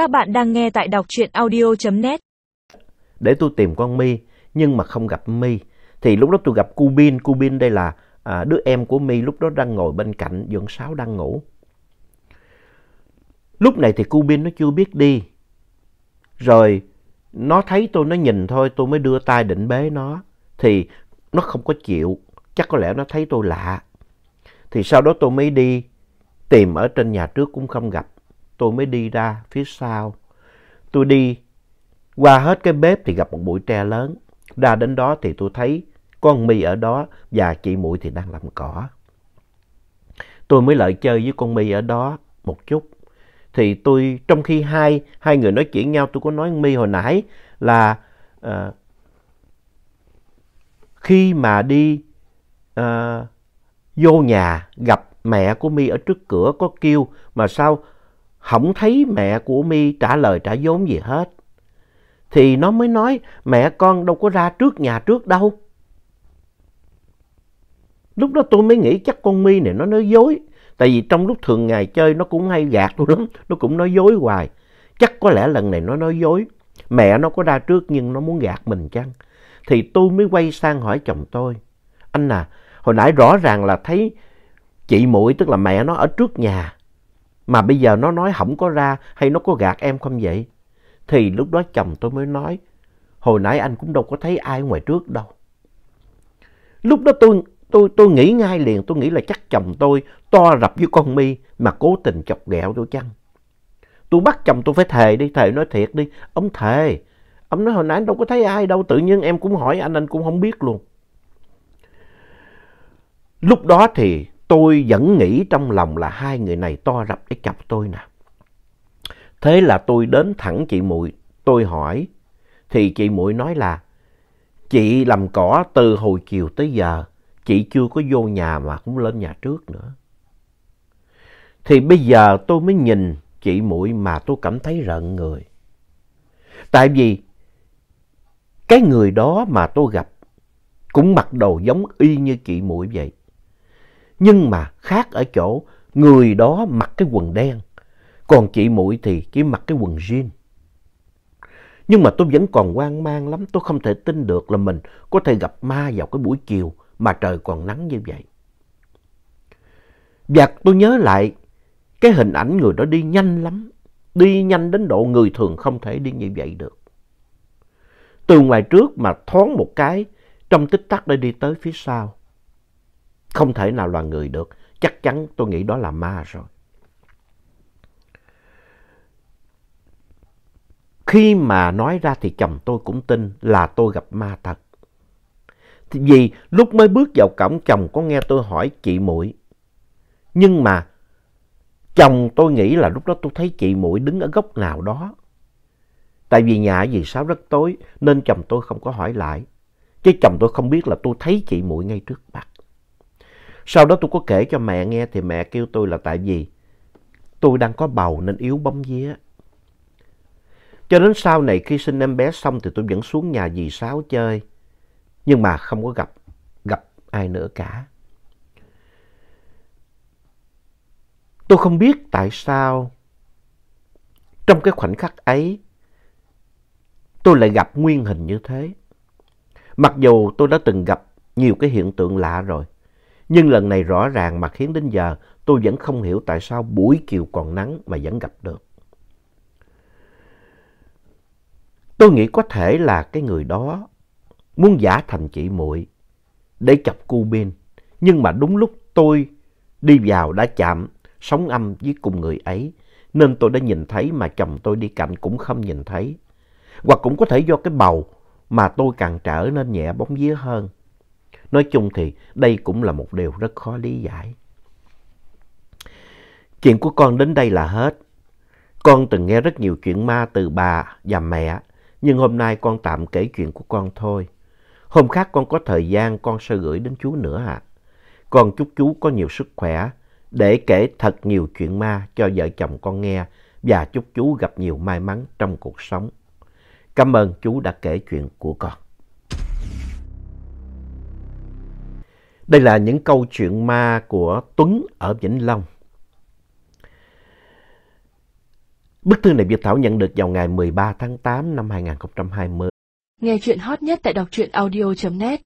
Các bạn đang nghe tại đọc truyện audio.net. Để tôi tìm con My, nhưng mà không gặp My. Thì lúc đó tôi gặp Cú Bin. Cú Bin đây là à, đứa em của My lúc đó đang ngồi bên cạnh, dưỡng Sáu đang ngủ. Lúc này thì Cú Bin nó chưa biết đi. Rồi nó thấy tôi, nó nhìn thôi, tôi mới đưa tay định bế nó. Thì nó không có chịu, chắc có lẽ nó thấy tôi lạ. Thì sau đó tôi mới đi tìm ở trên nhà trước cũng không gặp. Tôi mới đi ra phía sau. Tôi đi qua hết cái bếp thì gặp một bụi tre lớn. Ra đến đó thì tôi thấy con mi ở đó và chị muội thì đang làm cỏ. Tôi mới lại chơi với con mi ở đó một chút. Thì tôi, trong khi hai, hai người nói chuyện nhau, tôi có nói mi hồi nãy là uh, khi mà đi uh, vô nhà gặp mẹ của mi ở trước cửa có kêu mà sao không thấy mẹ của My trả lời trả vốn gì hết. Thì nó mới nói mẹ con đâu có ra trước nhà trước đâu. Lúc đó tôi mới nghĩ chắc con My này nó nói dối. Tại vì trong lúc thường ngày chơi nó cũng hay gạt tôi lắm. Nó cũng nói dối hoài. Chắc có lẽ lần này nó nói dối. Mẹ nó có ra trước nhưng nó muốn gạt mình chăng? Thì tôi mới quay sang hỏi chồng tôi. Anh à, hồi nãy rõ ràng là thấy chị muội tức là mẹ nó ở trước nhà. Mà bây giờ nó nói không có ra hay nó có gạt em không vậy? Thì lúc đó chồng tôi mới nói, hồi nãy anh cũng đâu có thấy ai ngoài trước đâu. Lúc đó tôi, tôi, tôi nghĩ ngay liền, tôi nghĩ là chắc chồng tôi to rập với con mi mà cố tình chọc ghẹo tôi chăng. Tôi bắt chồng tôi phải thề đi, thề nói thiệt đi. Ông thề, ông nói hồi nãy đâu có thấy ai đâu, tự nhiên em cũng hỏi anh, anh cũng không biết luôn. Lúc đó thì tôi vẫn nghĩ trong lòng là hai người này to rập để chọc tôi nè. Thế là tôi đến thẳng chị muội tôi hỏi. Thì chị muội nói là chị làm cỏ từ hồi chiều tới giờ, chị chưa có vô nhà mà cũng lên nhà trước nữa. Thì bây giờ tôi mới nhìn chị muội mà tôi cảm thấy rợn người. Tại vì cái người đó mà tôi gặp cũng mặc đồ giống y như chị muội vậy. Nhưng mà khác ở chỗ người đó mặc cái quần đen, còn chị muội thì chỉ mặc cái quần jean. Nhưng mà tôi vẫn còn hoang mang lắm, tôi không thể tin được là mình có thể gặp ma vào cái buổi chiều mà trời còn nắng như vậy. Và tôi nhớ lại cái hình ảnh người đó đi nhanh lắm, đi nhanh đến độ người thường không thể đi như vậy được. Từ ngoài trước mà thoáng một cái, trong tích tắc đã đi tới phía sau. Không thể nào là người được. Chắc chắn tôi nghĩ đó là ma rồi. Khi mà nói ra thì chồng tôi cũng tin là tôi gặp ma thật. Vì lúc mới bước vào cổng, chồng có nghe tôi hỏi chị muội Nhưng mà chồng tôi nghĩ là lúc đó tôi thấy chị muội đứng ở góc nào đó. Tại vì nhà dì Sáu rất tối, nên chồng tôi không có hỏi lại. Chứ chồng tôi không biết là tôi thấy chị muội ngay trước mặt. Sau đó tôi có kể cho mẹ nghe thì mẹ kêu tôi là tại vì tôi đang có bầu nên yếu bóng vía. Cho đến sau này khi sinh em bé xong thì tôi vẫn xuống nhà dì Sáu chơi. Nhưng mà không có gặp, gặp ai nữa cả. Tôi không biết tại sao trong cái khoảnh khắc ấy tôi lại gặp nguyên hình như thế. Mặc dù tôi đã từng gặp nhiều cái hiện tượng lạ rồi. Nhưng lần này rõ ràng mà khiến đến giờ, tôi vẫn không hiểu tại sao buổi chiều còn nắng mà vẫn gặp được. Tôi nghĩ có thể là cái người đó muốn giả thành chị muội để chọc cu bên. Nhưng mà đúng lúc tôi đi vào đã chạm, sóng âm với cùng người ấy. Nên tôi đã nhìn thấy mà chồng tôi đi cạnh cũng không nhìn thấy. Hoặc cũng có thể do cái bầu mà tôi càng trở nên nhẹ bóng vía hơn. Nói chung thì đây cũng là một điều rất khó lý giải. Chuyện của con đến đây là hết. Con từng nghe rất nhiều chuyện ma từ bà và mẹ, nhưng hôm nay con tạm kể chuyện của con thôi. Hôm khác con có thời gian con sẽ gửi đến chú nữa ạ. À. Con chúc chú có nhiều sức khỏe để kể thật nhiều chuyện ma cho vợ chồng con nghe và chúc chú gặp nhiều may mắn trong cuộc sống. Cảm ơn chú đã kể chuyện của con. Đây là những câu chuyện ma của Tuấn ở Vĩnh Long. Bức thư này Việt Thảo nhận được vào ngày 13 tháng 8 năm 2020. Nghe chuyện hot nhất tại đọc truyện audio.net